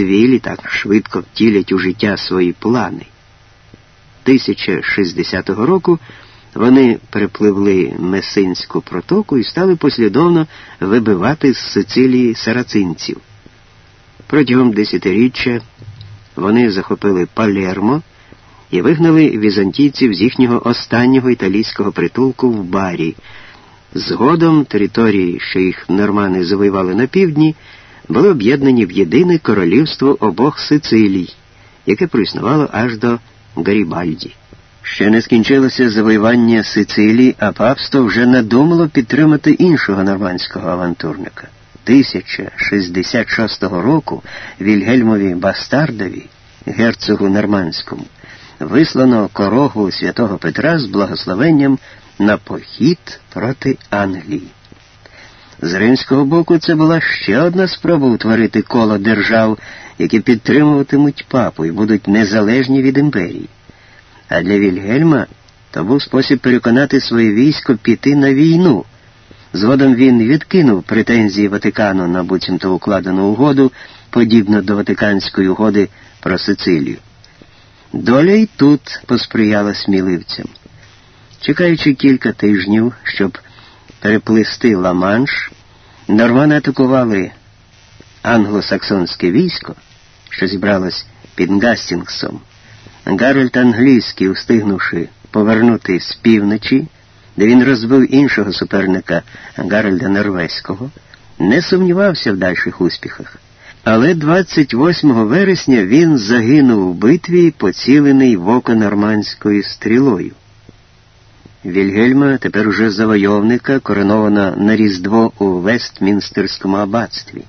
цвілі так швидко втілять у життя свої плани. 1060 року вони перепливли Месинську протоку і стали послідовно вибивати з Сицилії сарацинців. Протягом десятиріччя вони захопили Палермо і вигнали візантійців з їхнього останнього італійського притулку в барі. Згодом території, що їх нормани завоювали на півдні, були об'єднані в єдине королівство обох Сицилій, яке проіснувало аж до Гарібальді. Ще не скінчилося завоювання Сицилії, а папство вже надумало підтримати іншого нормандського авантурника. 1066 року Вільгельмові Бастардові, герцогу Нормандському, вислано корогу святого Петра з благословенням на похід проти Англії. З римського боку це була ще одна спроба утворити коло держав, які підтримуватимуть папу і будуть незалежні від імперії. А для Вільгельма то був спосіб переконати своє військо піти на війну. Згодом він відкинув претензії Ватикану на буцімто укладену угоду, подібно до Ватиканської угоди про Сицилію. Доля й тут посприяла сміливцям. Чекаючи кілька тижнів, щоб переплисти Ла-Манш, нормани атакували англосаксонське військо, що зібралось під Гастінгсом. Гарольд англійський, устигнувши повернути з півночі, де він розбив іншого суперника Гарольда Норвезького, не сумнівався в дальших успіхах. Але 28 вересня він загинув у битві, поцілений в око нормандською стрілою. Вільгельма, тепер уже завойовника, коронована на Різдво у Вестмінстерському аббатстві.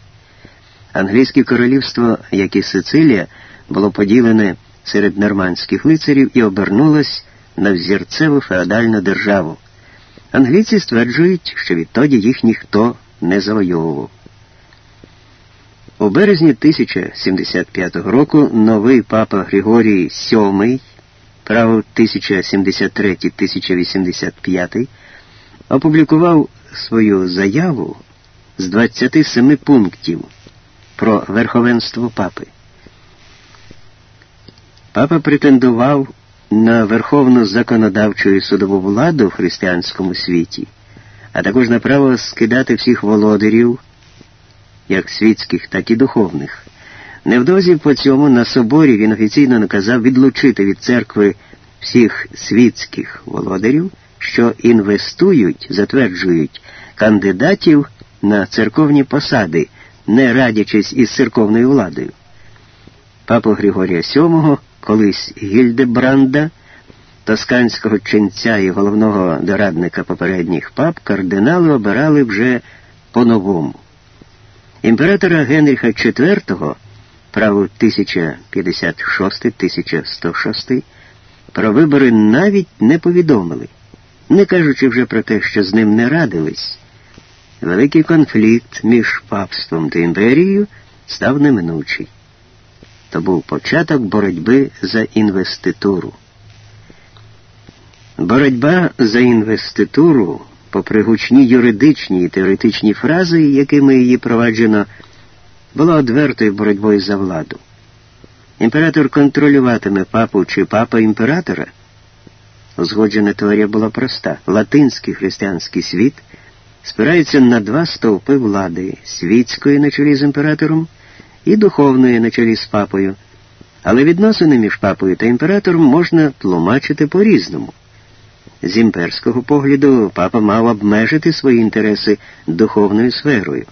Англійське королівство, як і Сицилія, було поділене серед нормандських лицарів і обернулось на взірцеву феодальну державу. Англійці стверджують, що відтоді їх ніхто не завойовував. У березні 1075 року новий папа Григорій VII, право 1073-1085, опублікував свою заяву з 27 пунктів про верховенство папи. Папа претендував на верховну законодавчу і судову владу в християнському світі, а також на право скидати всіх володарів, як світських, так і духовних. Невдовзі по цьому на соборі він офіційно наказав відлучити від церкви всіх світських володарів, що інвестують, затверджують кандидатів на церковні посади, не радячись із церковною владою. Папу Григорія VII колись Гільдебранда, тосканського ченця і головного дорадника попередніх пап, кардинали обирали вже по-новому. Імператора Генріха IV, право 1056-1106, про вибори навіть не повідомили, не кажучи вже про те, що з ним не радились. Великий конфлікт між папством та імперією став неминучий то був початок боротьби за інвеституру. Боротьба за інвеституру, попри гучні юридичні і теоретичні фрази, якими її проваджено, була одвертою боротьбою за владу. Імператор контролюватиме папу чи папа імператора. Узгоджена теорія була проста. Латинський християнський світ спирається на два стовпи влади світської на чолі з імператором і духовної на чолі з папою, але відносини між папою та імператором можна тлумачити по-різному. З імперського погляду папа мав обмежити свої інтереси духовною сферою,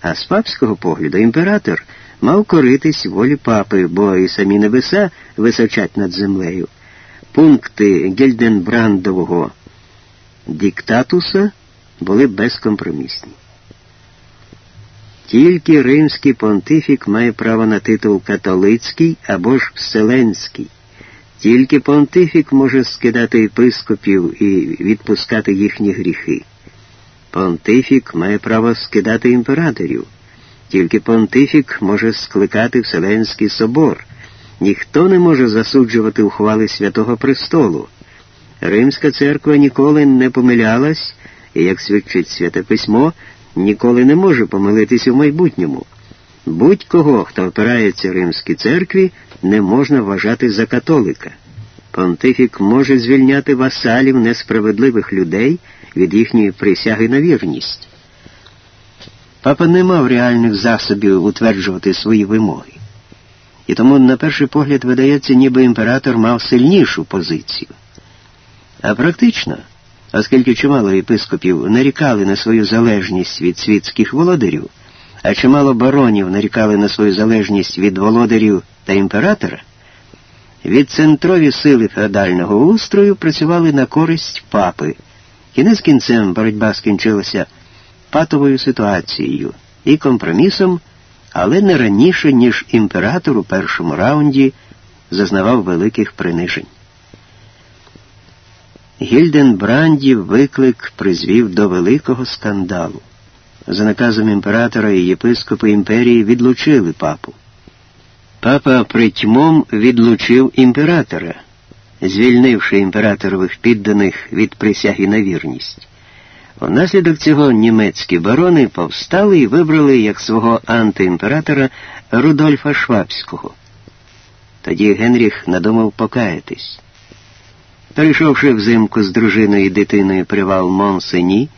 а з папського погляду імператор мав коритись волі папи, бо і самі небеса височать над землею. Пункти Гельденбрандового диктатуса були безкомпромісні. Тільки римський понтифік має право на титул католицький або ж вселенський. Тільки понтифік може скидати єпископів і відпускати їхні гріхи. Понтифік має право скидати імператорів. Тільки понтифік може скликати Вселенський собор. Ніхто не може засуджувати ухвали Святого Престолу. Римська церква ніколи не помилялась, і, як свідчить Святе Письмо, ніколи не може помилитися в майбутньому. Будь-кого, хто опирається римській церкві, не можна вважати за католика. Понтифік може звільняти васалів несправедливих людей від їхньої присяги на вірність. Папа не мав реальних засобів утверджувати свої вимоги. І тому, на перший погляд, видається, ніби імператор мав сильнішу позицію. А практично, оскільки чимало єпископів нарікали на свою залежність від світських володарів, а чимало баронів нарікали на свою залежність від володарів та імператора, від центрові сили феодального устрою працювали на користь папи. Кінець кінцем боротьба скінчилася патовою ситуацією і компромісом, але не раніше, ніж імператор у першому раунді зазнавав великих принижень. Гільденбрандів виклик призвів до великого скандалу. За наказом імператора і єпископи імперії відлучили папу. Папа притьмом відлучив імператора, звільнивши імператорових підданих від присяги на вірність. Внаслідок цього німецькі барони повстали і вибрали як свого антиімператора Рудольфа Швабського. Тоді Генріх надумав покаятись. Перейшовши взимку з дружиною і дитиною привал Монсені,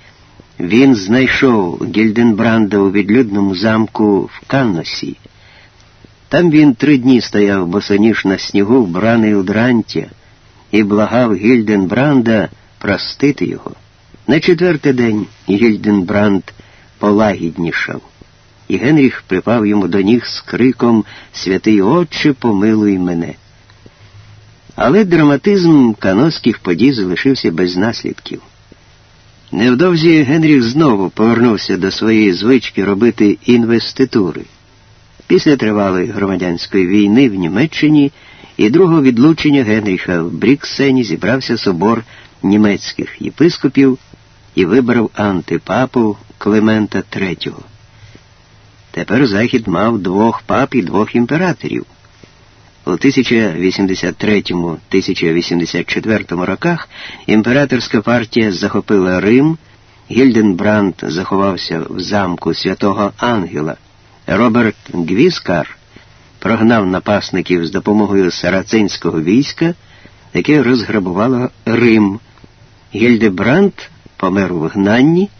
він знайшов Гільденбранда у відлюдному замку в Канносі. Там він три дні стояв босоніж на снігу, вбраний у дрантя, і благав Гільденбранда простити його. На четвертий день Гільденбранд полагіднішав, і Генріх припав йому до ніг з криком Святий Отче, помилуй мене. Але драматизм каноських подій залишився без наслідків. Невдовзі Генріх знову повернувся до своєї звички робити інвеститури. Після тривалої громадянської війни в Німеччині і другого відлучення Генріха в Бріксені зібрався собор німецьких єпископів і вибрав антипапу Климента III. Тепер Захід мав двох пап і двох імператорів. У 1083-1084 роках імператорська партія захопила Рим, Гільденбранд заховався в замку святого Ангела. Роберт Гвіскар прогнав напасників з допомогою сарацинського війська, яке розграбувало Рим. Гільдебранд помер у вигнанні,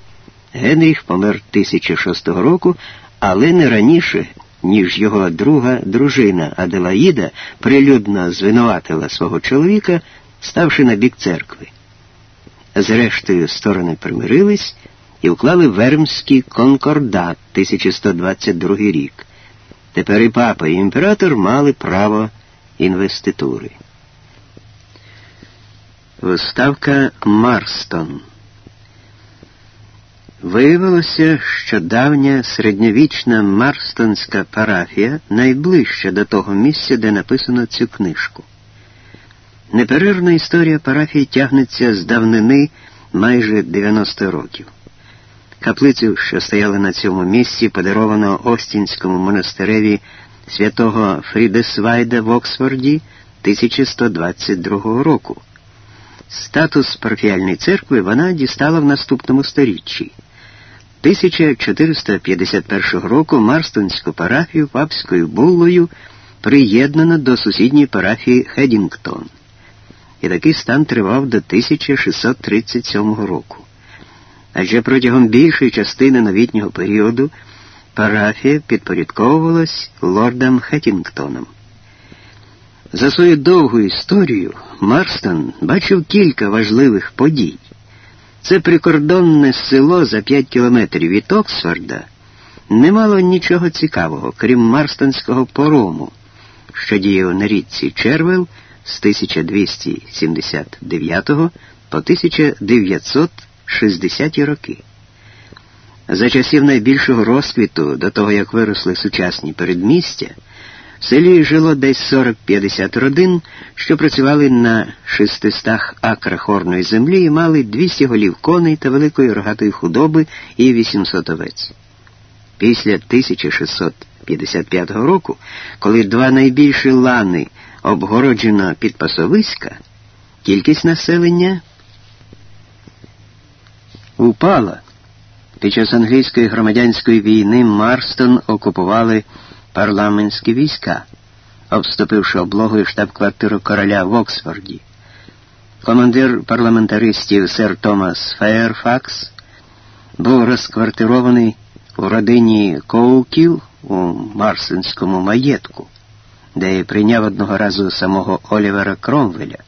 Генріх помер 1006 року, але не раніше, ніж його друга дружина Аделаїда прилюдно звинуватила свого чоловіка, ставши на бік церкви. Зрештою, сторони примирились і вклали Вермський конкордат 1122 рік. Тепер і папа, і імператор мали право інвеститури. Виставка Марстон. Виявилося, що давня середньовічна Марстонська парафія найближча до того місця, де написано цю книжку. Неперервна історія парафії тягнеться з давнини майже 90 років. Каплицю, що стояла на цьому місці, подаровано Остінському монастиреві святого Фрідесвайда в Оксфорді 1122 року. Статус парафіальної церкви вона дістала в наступному сторіччі. 1451 року Марстонську парафію папською буллою приєднано до сусідньої парафії Хедінгтон. І такий стан тривав до 1637 року. Адже протягом більшої частини новітнього періоду парафія підпорядковувалась лордам Хеттінгтоном. За свою довгу історію Марстон бачив кілька важливих подій. Це прикордонне село за 5 кілометрів від Оксфорда не мало нічого цікавого, крім Марстонського порому, що діяв на річці Червел з 1279 по 1960 роки. За часів найбільшого розквіту, до того як виросли сучасні передмістя, в селі жило десь 40-50 родин, що працювали на 600 акрах орної землі і мали 200 голів коней та великої рогатої худоби і 800 овець. Після 1655 року, коли два найбільші лани обгороджено під пасовиська, кількість населення упала. Під час англійської громадянської війни Марстон окупували парламентські війська, обступивши облогою штаб-квартиру короля в Оксфорді. Командир парламентаристів сер Томас Фейерфакс був розквартирований у родині Коукіл у Марсинському маєтку, де прийняв одного разу самого Олівера Кромвеля.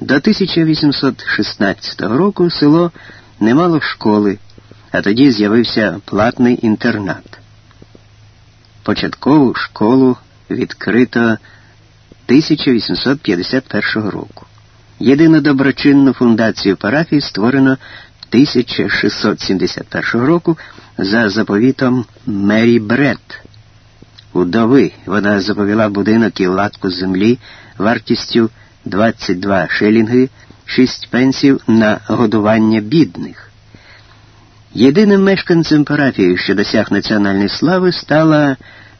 До 1816 року село не мало школи, а тоді з'явився платний інтернат. Початкову школу відкрито 1851 року. Єдину доброчинну фундацію парафії створено 1671 року за заповітом Мері Бред. Удови вона заповіла будинок і латку землі вартістю 22 шилінги, 6 пенсів на годування бідних. Єдиним мешканцем парафії, що досяг національної слави, стала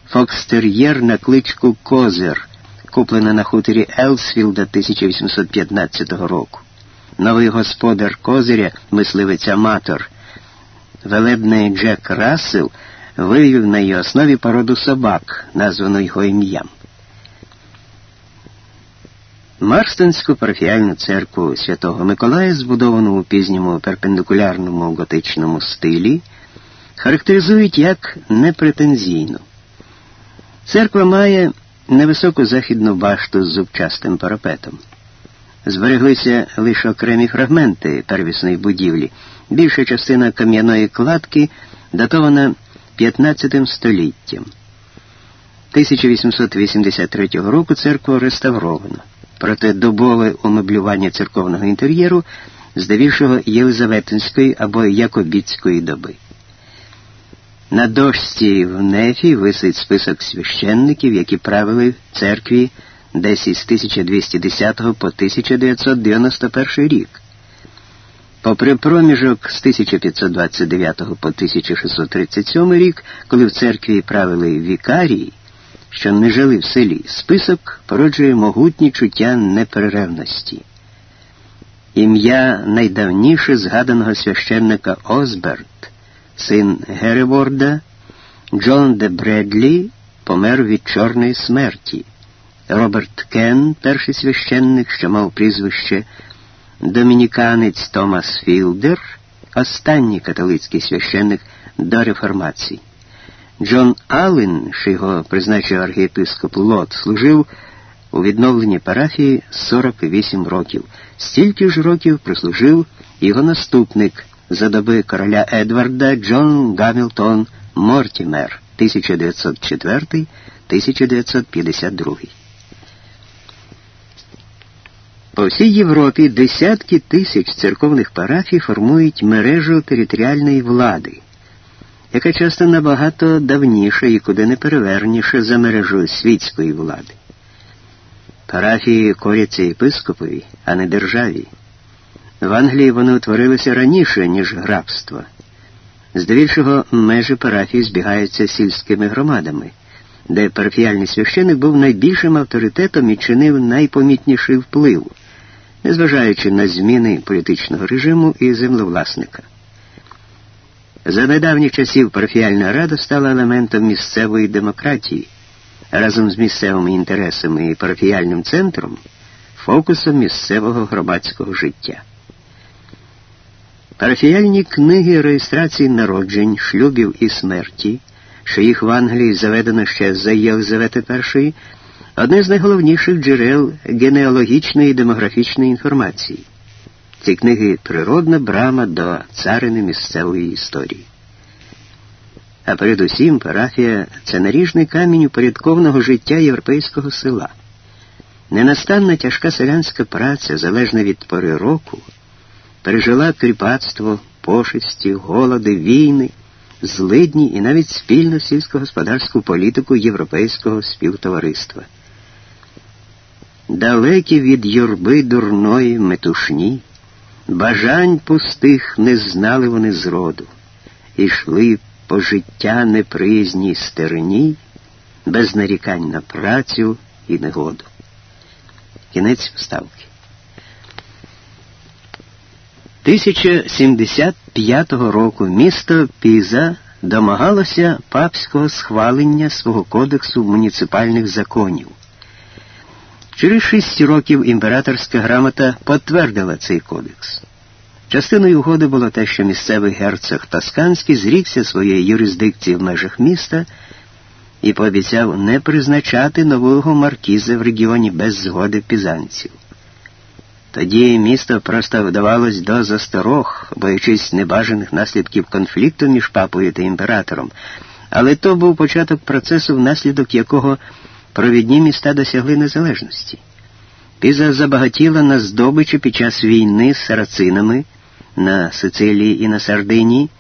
фокстер'єр на кличку Козир, куплена на хуторі Елсфілда 1815 року. Новий господар Козиря, мисливець аматор, велебний Джек Рассел, вивів на її основі породу собак, названу його ім'ям. Марстонську парафіальну церкву Святого Миколая, збудовану у пізньому перпендикулярному готичному стилі, характеризують як непретензійну. Церква має невисоку західну башту з зубчастим парапетом. Збереглися лише окремі фрагменти первісної будівлі. Більша частина кам'яної кладки датована 15 століттям. 1883 року церкву реставровано. Проте добове умеблювання церковного інтер'єру здебільшого Єлизаветинської або Якобітської доби. На дошці в нефі висить список священників, які правили в церкві десь із 1210 по 1991 рік. Попри проміжок з 1529 по 1637 рік, коли в церкві правили вікарії, що не жили в селі, список породжує могутні чуття неперервності. Ім'я найдавніше згаданого священника Озберт син Гереворда, Джон де Бредлі помер від чорної смерті. Роберт Кен, перший священник, що мав прізвище домініканець Томас Філдер, останній католицький священник до реформації. Джон Аллен, що його призначив архієпископ Лот, служив у відновленні парафії 48 років. Стільки ж років прослужив його наступник за доби короля Едварда Джон Гамілтон Мортімер 1904-1952. По всій Європі десятки тисяч церковних парафій формують мережу територіальної влади, яка часто набагато давніша і куди не переверніша за мережу світської влади. Парафії коряться єпископові, а не державі. В Англії вони утворилися раніше, ніж грабство. Здебільшого межі парафії збігаються сільськими громадами, де парафіальний священик був найбільшим авторитетом і чинив найпомітніший вплив, незважаючи на зміни політичного режиму і землевласника. За недавніх часів парафіальна рада стала елементом місцевої демократії, разом з місцевими інтересами і парафіальним центром, фокусом місцевого громадського життя. Парафіяльні книги реєстрації народжень, шлюбів і смерті, що їх в Англії заведено ще за Єлизавети І, одне з найголовніших джерел генеалогічної і демографічної інформації. Ці книги природна брама до царини місцевої історії. А передусім парафія це наріжний камінь упорядкованого життя європейського села. Ненастанна тяжка селянська праця, залежна від пори року пережила кріпацтво, пошесті, голоди, війни, злидні і навіть спільну сільськогосподарську політику європейського співтовариства. Далекі від юрби дурної метушні, бажань пустих не знали вони зроду, і йшли по життя непризній стерні, без нарікань на працю і негоду. Кінець вставки. 1075 року місто Піза домагалося папського схвалення свого кодексу муніципальних законів. Через шість років імператорська грамота потвердила цей кодекс. Частиною угоди було те, що місцевий герцог Тосканський зрікся своєї юрисдикції в межах міста і пообіцяв не призначати нового маркіза в регіоні без згоди пізанців. Тоді місто просто вдавалось до засторог, боячись небажаних наслідків конфлікту між папою та імператором, але то був початок процесу, внаслідок якого провідні міста досягли незалежності. Піза забагатіла на здобичі під час війни з сарацинами на Сицилії і на Сардинії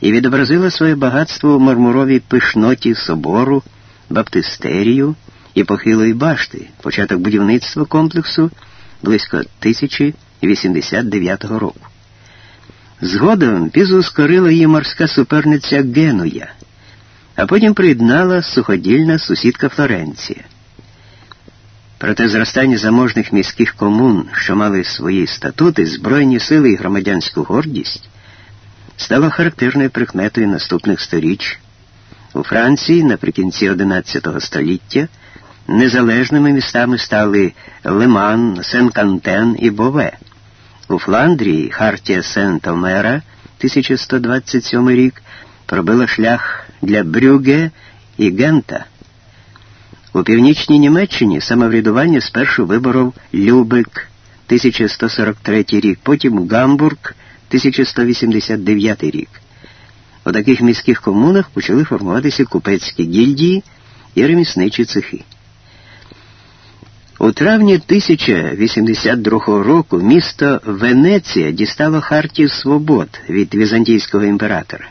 і відобразила своє багатство в мармуровій пишноті собору, баптистерію і похилої башти, початок будівництва комплексу близько 1089 року. Згодом пізу скорила її морська суперниця Генуя, а потім приєднала суходільна сусідка Флоренція. Проте зростання заможних міських комун, що мали свої статути, збройні сили і громадянську гордість, стало характерною прикметою наступних сторіч. У Франції наприкінці XI століття незалежними містами стали Ле-Ман, Сен-Кантен і Бове. У Фландрії Хартія Сент-Омера 1127 рік пробила шлях для Брюге і Гента. У північній Німеччині самоврядування спершу виборов Любек 1143 рік, потім Гамбург 1189 рік. У таких міських комунах почали формуватися купецькі гільдії і ремісничі цехи. У травні 1082 року місто Венеція дістало Хартію Свобод від візантійського імператора,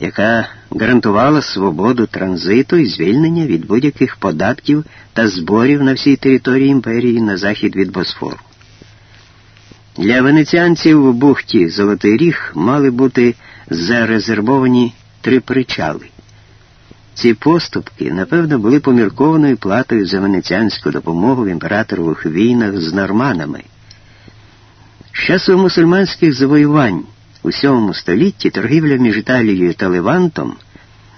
яка гарантувала свободу транзиту і звільнення від будь-яких податків та зборів на всій території імперії на захід від Босфору. Для венеціанців у бухті Золотий Ріг мали бути зарезервовані три причали. Ці поступки, напевно, були поміркованою платою за венеціанську допомогу в імператорових війнах з норманами. З часу мусульманських завоювань у VII столітті торгівля між Італією та Левантом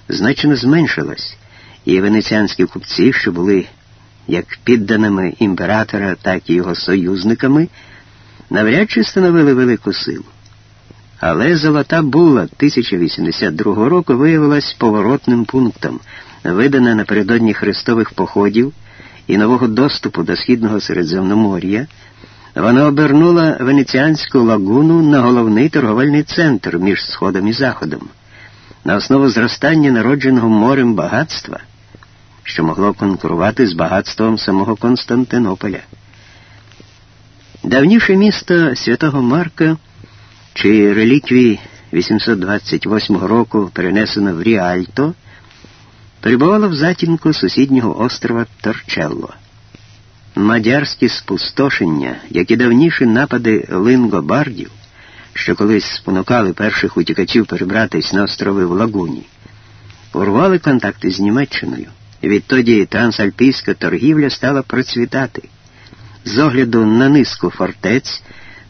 значно зменшилась, і венеціанські купці, що були як підданими імператора, так і його союзниками, навряд чи становили велику силу. Але Золота була 1082 року виявилась поворотним пунктом, видана напередодні хрестових походів і нового доступу до східного Середземномор'я. Вона обернула Венеціанську лагуну на головний торговельний центр між Сходом і Заходом, на основу зростання народженого морем багатства, що могло конкурувати з багатством самого Константинополя. Давніше місто Святого Марка чи реліквії 828 року перенесено в Ріальто, перебувало в затінку сусіднього острова Торчелло. Мадярські спустошення, як і давніші напади лингобардів, що колись спонукали перших утікачів перебратись на острови в Лагуні, урвали контакти з Німеччиною. Відтоді трансальпійська торгівля стала процвітати. З огляду на низку фортець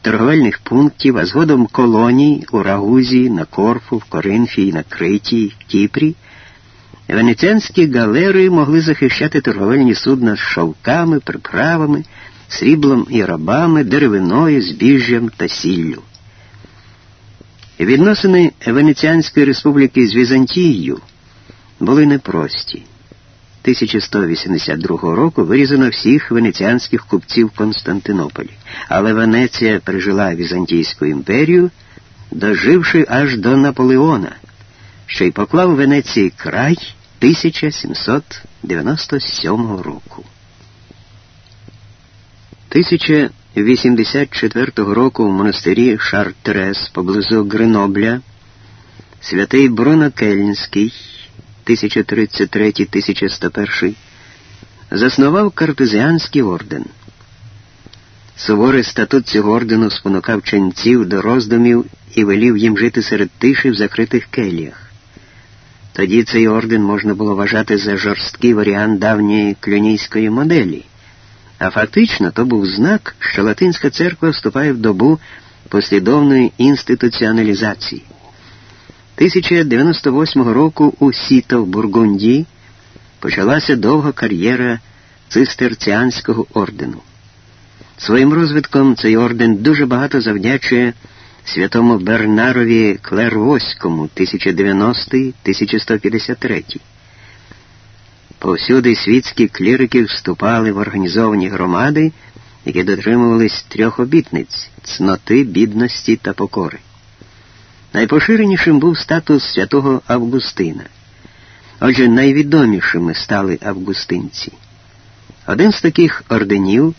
торговельних пунктів, а згодом колоній у Рагузі, на Корфу, в Коринфі, на Криті, Кіпрі, венеціанські галери могли захищати торговельні судна з шовками, приправами, сріблом і рабами, деревиною, збіжжям та сіллю. Відносини Венеціанської республіки з Візантією були непрості. 1182 року вирізано всіх венеціанських купців в Константинополі, але Венеція пережила Візантійську імперію, доживши аж до Наполеона, що й поклав Венеції край 1797 року. 1084 року в монастирі Шартрес поблизу Гренобля святий Бруно Кельнський 1033-1101, заснував Картезіанський орден. Суворий статут цього ордену спонукав ченців до роздумів і велів їм жити серед тиші в закритих келіях. Тоді цей орден можна було вважати за жорсткий варіант давньої клюнійської моделі, а фактично то був знак, що Латинська церква вступає в добу послідовної інституціоналізації. 1098 року у Сіто в Бургундії почалася довга кар'єра цистерціанського ордену. Своїм розвитком цей орден дуже багато завдячує святому Бернарові Клервоському 1090-1153. Повсюди світські клірики вступали в організовані громади, які дотримувались трьох обітниць цноти, бідності та покори. Найпоширенішим був статус святого Августина. Отже, найвідомішими стали августинці. Один з таких орденів,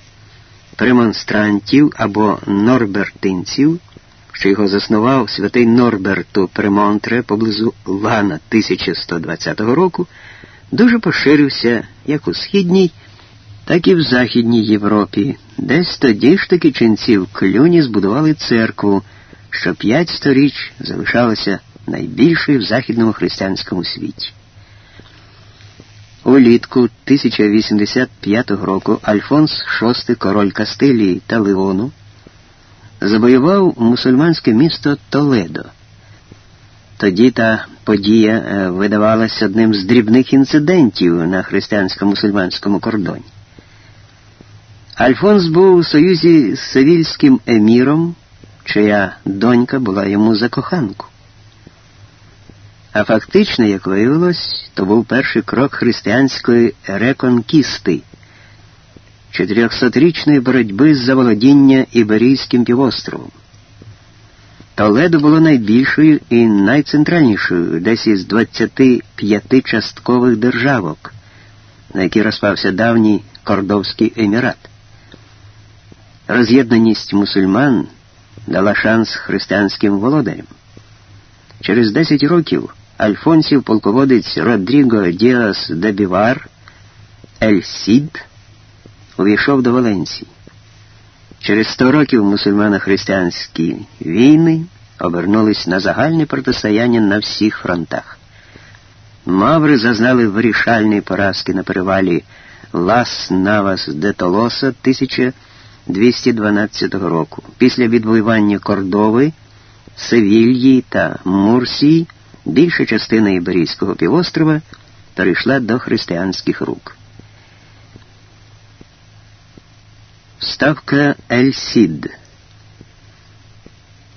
премонстрантів або норбертинців, що його заснував святий Норберту Премонтре поблизу Лана 1120 року, дуже поширився як у східній, так і в Західній Європі, десь тоді ж таки ченці в клюні збудували церкву, що п'ять сторіч залишалася найбільшою в західному християнському світі. Улітку 1085 року Альфонс VI, король Кастилії та Леону, завоював мусульманське місто Толедо. Тоді та подія е, видавалася одним з дрібних інцидентів на християнсько-мусульманському кордоні. Альфонс був у союзі з Севільським еміром, чия донька була йому за коханку. А фактично, як виявилось, то був перший крок християнської реконкісти, чотирьохсотрічної боротьби з заволодіння Іберійським півостровом. Толедо було найбільшою і найцентральнішою десь із 25 часткових державок, на які розпався давній Кордовський емірат. Роз'єднаність мусульман дала шанс християнським володарям. Через 10 років Альфонсів полководець Родріго Діас де Бівар Ель Сід увійшов до Валенції. Через 100 років мусульмано-християнські війни обернулись на загальне протистояння на всіх фронтах. Маври зазнали вирішальної поразки на перевалі Лас Навас де Толоса 1212 року. Після відвоювання Кордови, Севільї та Мурсії більша частина Іберійського півострова перейшла до християнських рук. Ставка Ель Сід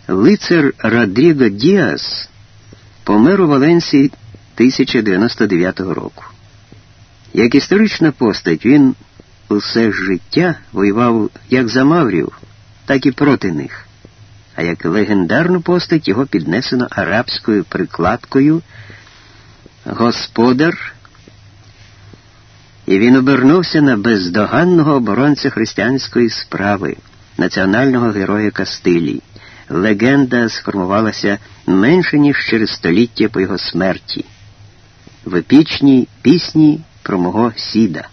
Лицар Родріго Діас помер у Валенсії 1099 року. Як історична постать, він усе життя воював як за маврів, так і проти них а як легендарну постать його піднесено арабською прикладкою Господар, і він обернувся на бездоганного оборонця християнської справи, національного героя Кастилії. Легенда сформувалася менше, ніж через століття по його смерті, в епічній пісні про мого сіда.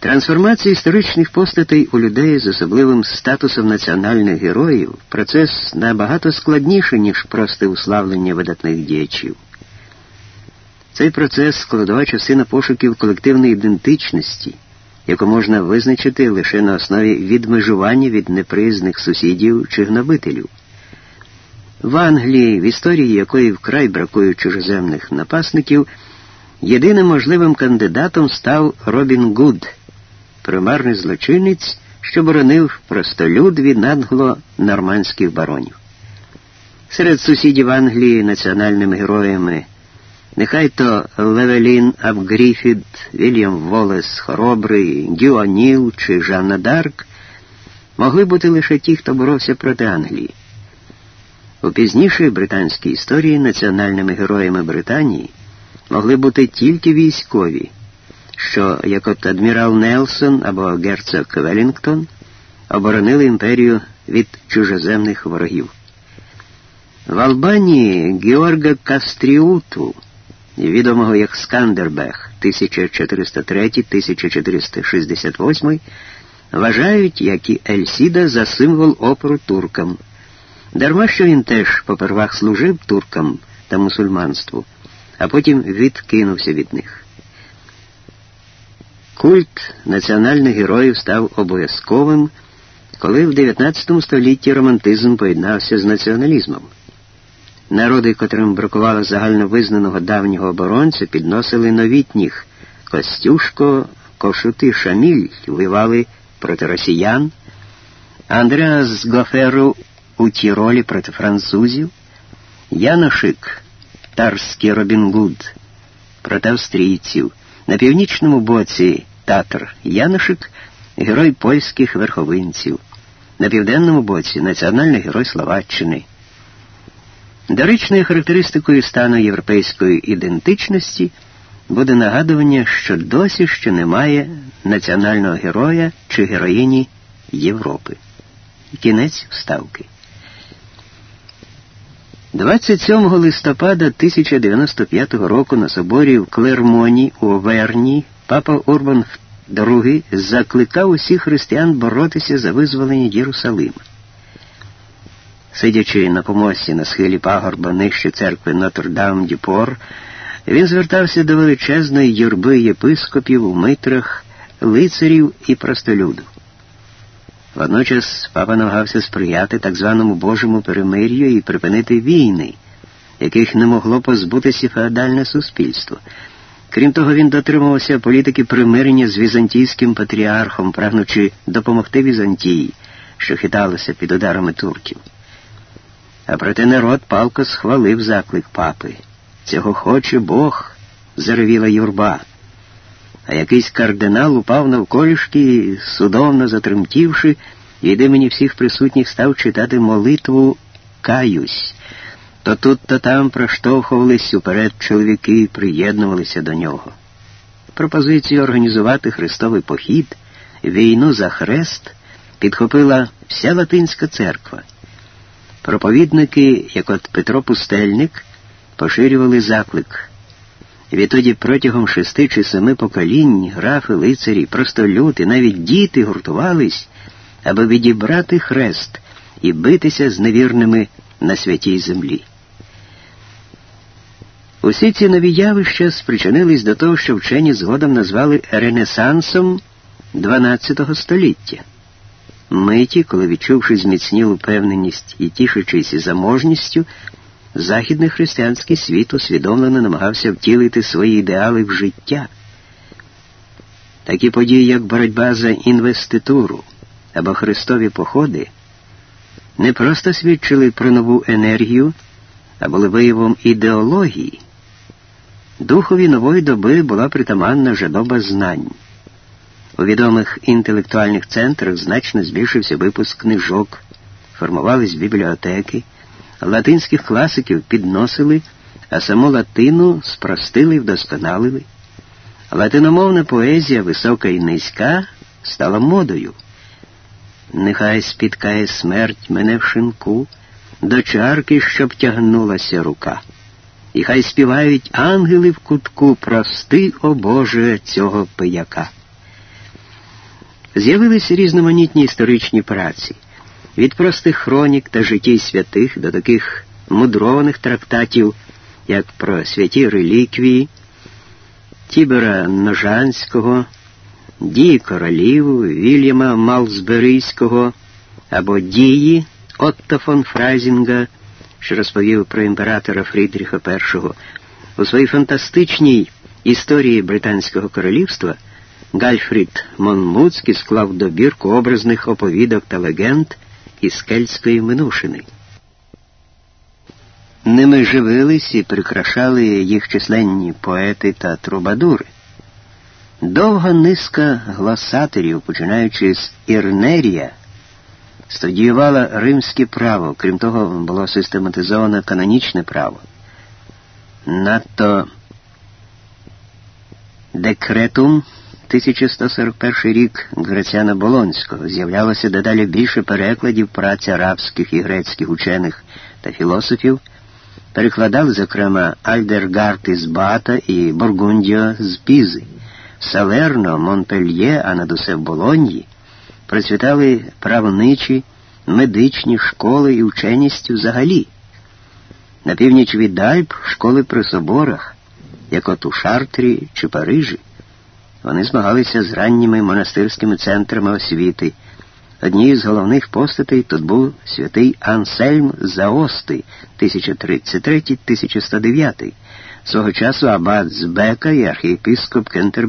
Трансформація історичних постатей у людей з особливим статусом національних героїв процес набагато складніший, ніж просте уславлення видатних діячів. Цей процес складова частина пошуків колективної ідентичності, яку можна визначити лише на основі відмежування від неприязних сусідів чи гнобителів. В Англії, в історії якої вкрай бракує чужоземних напасників, єдиним можливим кандидатом став Робін Гуд примарний злочинець, що боронив простолюд від англо-нормандських баронів. Серед сусідів Англії національними героями нехай то Левелін аб Гріфід, Вільям Волес Хоробрий, Г'ю О'Ніл чи Жанна д'Арк могли бути лише ті, хто боровся проти Англії. У пізнішій британській історії національними героями Британії могли бути тільки військові, що, як от адмірал Нелсон або герцог Велінгтон, оборонили імперію від чужеземних ворогів. В Албанії Георга Кастріуту, відомого як Скандербег 1403-1468, вважають, як і Ельсіда, за символ опору туркам. Дарма що він теж попервах служив туркам та мусульманству, а потім відкинувся від них. Культ національних героїв став обов'язковим коли в 19 столітті романтизм поєднався з націоналізмом. Народи, котрим бракувало загальновизнаного давнього оборонця, підносили новітніх Костюшко, Кошути, Шаміль воювали проти росіян, Андреас Гоферу у Тіролі проти французів, Яношик, Тарський Робін Гуд проти австрійців, на північному боці Татр Яношик, герой польських верховинців, на південному боці національний герой Словаччини. Доречною характеристикою стану європейської ідентичності буде нагадування, що досі ще немає національного героя чи героїні Європи. Кінець вставки. 27 листопада 1095 року на соборі в Клермоні у Оверні папа Урбан II закликав усіх християн боротися за визволення Єрусалима. Сидячи на помості на схилі пагорба нижче церкви Нотр-Дам-Дюпор, він звертався до величезної юрби єпископів у митрах, лицарів і простолюду. Водночас папа намагався сприяти так званому Божому перемир'ю і припинити війни, яких не могло позбутися феодальне суспільство. Крім того, він дотримувався політики примирення з візантійським патріархом, прагнучи допомогти Візантії, що хиталася під ударами турків. А проте народ палко схвалив заклик папи. Цього хоче Бог, заревіла юрба. А якийсь кардинал упав навколішки, судовно затремтівши, і імені всіх присутніх став читати молитву Каюсь. То тут, то там проштовхувались уперед чоловіки і приєднувалися до нього. Пропозицію організувати хрестовий похід, війну за хрест підхопила вся Латинська церква. Проповідники, як от Петро Пустельник, поширювали заклик. Відтоді протягом шести чи семи поколінь графи, лицарі, простолюти, навіть діти гуртувались, аби відібрати хрест і битися з невірними на святій землі. Усі ці нові явища спричинились до того, що вчені згодом назвали Ренесансом XII століття. Миті, коли відчувши зміцнілу певненість і тішучись заможністю, західний християнський світ усвідомлено намагався втілити свої ідеали в життя. Такі події, як боротьба за інвеституру або хрестові походи, не просто свідчили про нову енергію, а були виявом ідеології. Духові нової доби була притаманна жадоба знань. У відомих інтелектуальних центрах значно збільшився випуск книжок, формувались бібліотеки, латинських класиків підносили, а саму латину спростили і вдосконалили. Латиномовна поезія, висока і низька, стала модою. Нехай спіткає смерть мене в шинку, до чарки, щоб тягнулася рука. І хай співають ангели в кутку, прости, о Боже, цього пияка. З'явилися різноманітні історичні праці, від простих хронік та життів святих до таких мудрованих трактатів, як про святі реліквії, Гібера Ножанського, дії королів Вільяма Малсберийського або дії Отто фон Фрайзінга, що розповів про імператора Фрідріха І. У своїй фантастичній історії Британського королівства. Гальфрід Монмуцький склав добірку образних оповідок та легенд із кельтської минушини. Ними живились і прикрашали їх численні поети та трубадури. Довга низка гласаторів, починаючи з Ірнерія, студіювала римське право, крім того, було систематизовано канонічне право. Надто декретум 1141 рік Граціана Болонського з'являлося дедалі більше перекладів праці арабських і грецьких учених та філософів, перекладали, зокрема, Альдергард із Бата і Бургундіо з Пізи, Салерно, Монпельє, а над усе в Болоньї, процвітали правничі, медичні школи і ученість взагалі. На північ від Альп школи при соборах, як от у Шартрі чи Парижі. Вони змагалися з ранніми монастирськими центрами освіти, Однією з головних постатей тут був святий Ансельм Заости 1033-1109, свого часу абат Збека і архієпископ Кентербері.